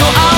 と